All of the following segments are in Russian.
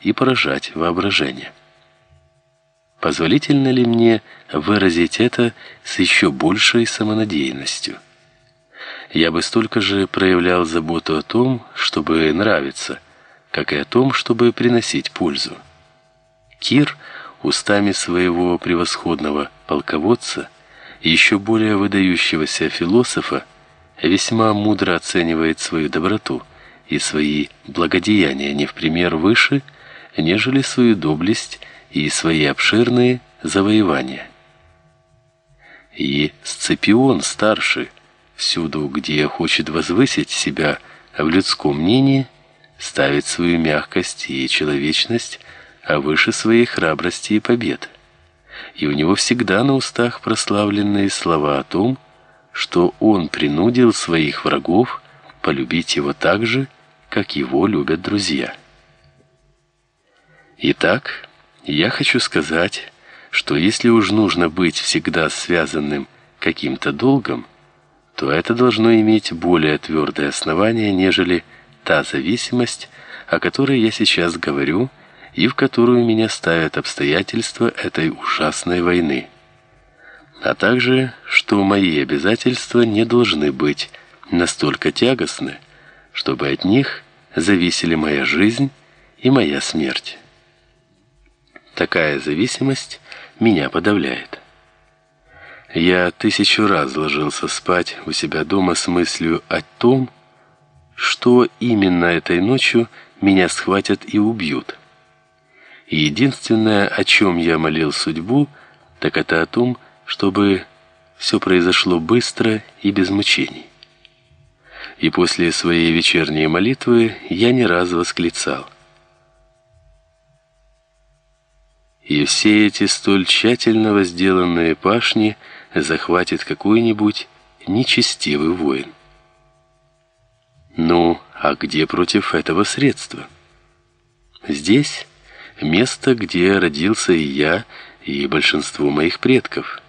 и поражать воображение. Позволительно ли мне выразить это с еще большей самонадеянностью? Я бы столько же проявлял заботу о том, чтобы нравиться, как и о том, чтобы приносить пользу. Кир устами своего превосходного полководца, еще более выдающегося философа, весьма мудро оценивает свою доброту и свои благодеяния не в пример выше, нежели свою доблесть и свои обширные завоевания. И Сципион старший, всюду, где хочет возвысить себя в людском мнении, ставит свою мягкость и человечность выше своей храбрости и побед. И у него всегда на устах прославленные слова о том, что он принудил своих врагов полюбить его так же, как его любят друзья. Итак, я хочу сказать, что если уж нужно быть всегда связанным каким-то долгом, то это должно иметь более твердое основание, нежели та зависимость, о которой я сейчас говорю, и в которую меня ставят обстоятельства этой ужасной войны. А также, что мои обязательства не должны быть настолько тягостны, чтобы от них зависели моя жизнь и моя смерть. Такая зависимость меня подавляет. Я тысячу раз ложился спать у себя дома с мыслью о том, что именно этой ночью меня схватят и убьют. И единственное, о чем я молил судьбу, так это о том, чтобы все произошло быстро и без мучений. И после своей вечерней молитвы я не раз восклицал: И все эти столь тщательно возделанные пашни захватит какой-нибудь нечестивый воин. Ну, а где против этого средства? Здесь место, где родился и я, и большинство моих предков.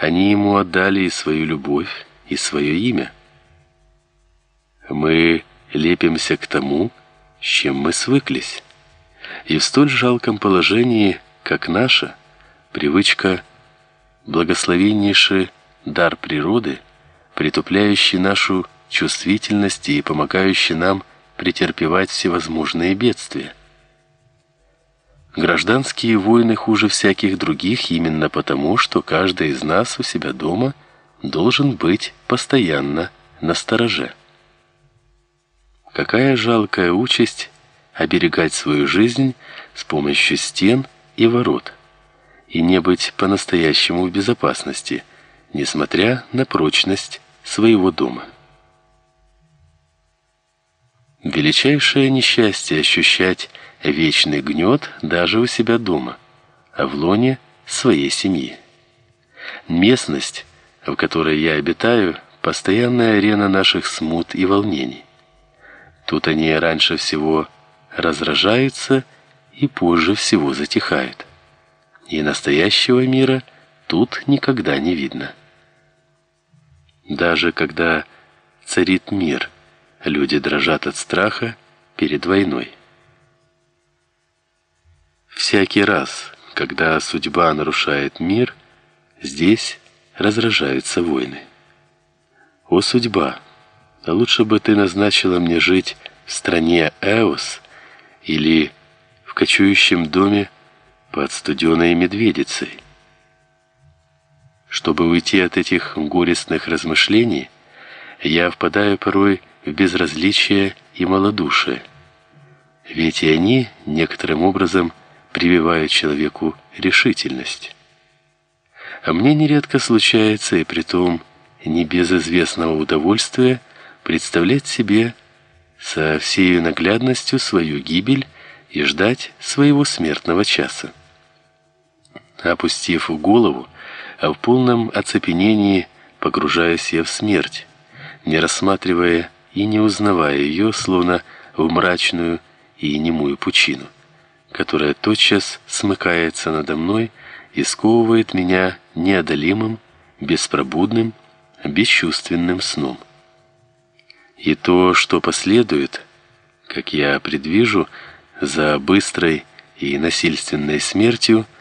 Они ему отдали и свою любовь, и свое имя. Мы лепимся к тому, с чем мы свыклись. И в столь жалком положении, как наше, привычка благословеннейший дар природы, притупляющий нашу чувствительность и помогающий нам претерпевать всевозможные бедствия. Гражданские войны хуже всяких других именно потому, что каждый из нас у себя дома должен быть постоянно на стороже. Какая жалкая участь оберегать свою жизнь с помощью стен и ворот и не быть по-настоящему в безопасности, несмотря на прочность своего дома. Величайшее несчастье ощущать вечный гнет даже у себя дома, а в лоне своей семьи. Местность, в которой я обитаю, постоянная арена наших смут и волнений. Тут они раньше всего разражаются и позже всего затихают. И настоящего мира тут никогда не видно. Даже когда царит мир, люди дрожат от страха перед войной. Всякий раз, когда судьба нарушает мир, здесь разражаются войны. О судьба, лучше бы ты назначила мне жить в стране Эос или кочующем доме под студеной медведицей. Чтобы уйти от этих горестных размышлений, я впадаю порой в безразличие и малодушие. Ведь и они некоторым образом прививают человеку решительность. А мне нередко случается, и притом не без известного удовольствия, представлять себе со всей наглядностью свою гибель и ждать своего смертного часа. Опустив голову, а в полном оцепенении погружаясь я в смерть, не рассматривая и не узнавая ее, словно в мрачную и немую пучину которая тотчас смыкается надо мной и сковывает меня неодолимым, беспробудным, бесчувственным сном. И то, что последует, как я предвижу, за быстрой и насильственной смертью